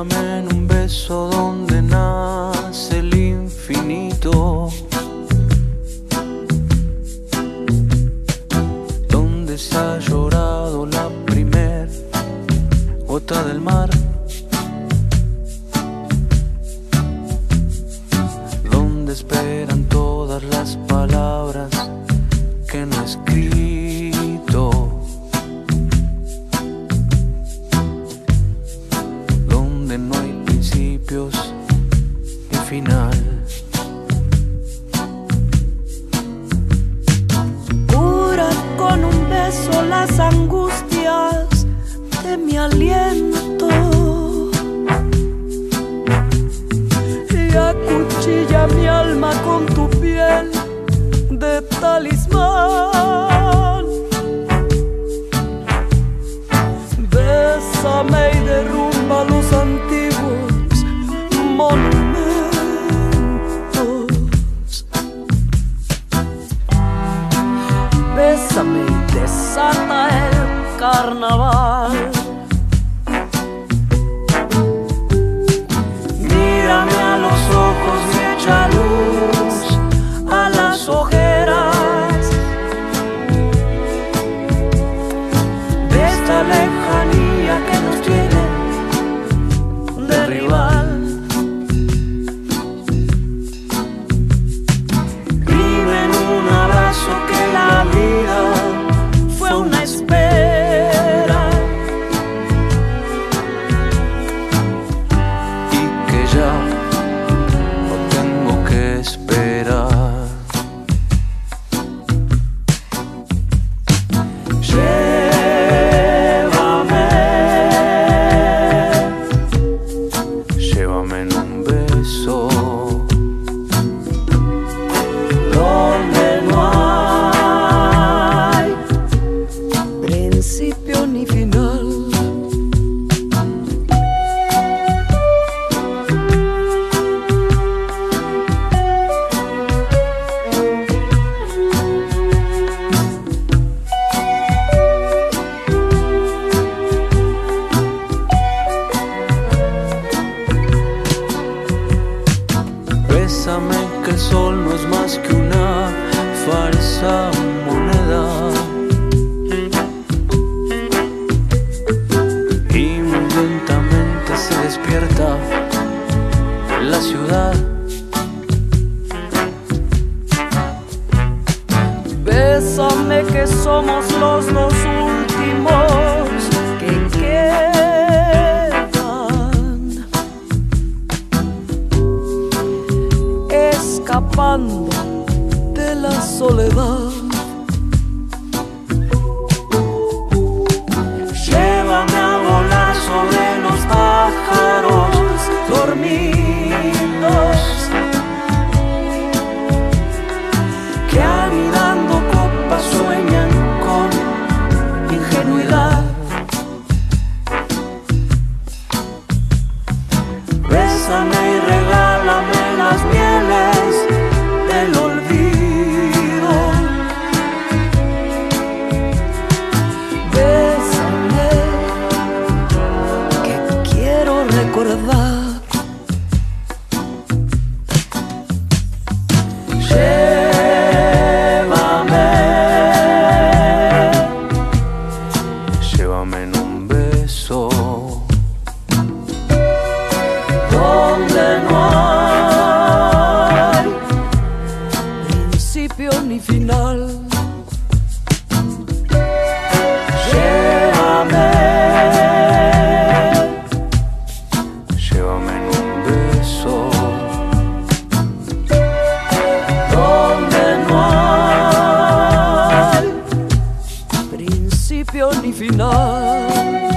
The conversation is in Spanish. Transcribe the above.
Dame en un beso donde nace el infinito. Donde se ha llorado la primer gota del mar. Donde esperan todas las palabras principios. Cura con un beso las angustias de mi aliento. Y acuchilla mi alma con tu piel de talismán. Bésame y desata el carnaval. Mírame a los ojos y echa luz a las ojeras de esta lejanía Bésame que el sol no es más que una falsa moneda. Y muy lentamente se despierta la ciudad. Bésame que somos los dos Escapando de la soledad. beso. No hay principio ni final. Llévame. Llévame en un beso. Donde no hay principio ni final.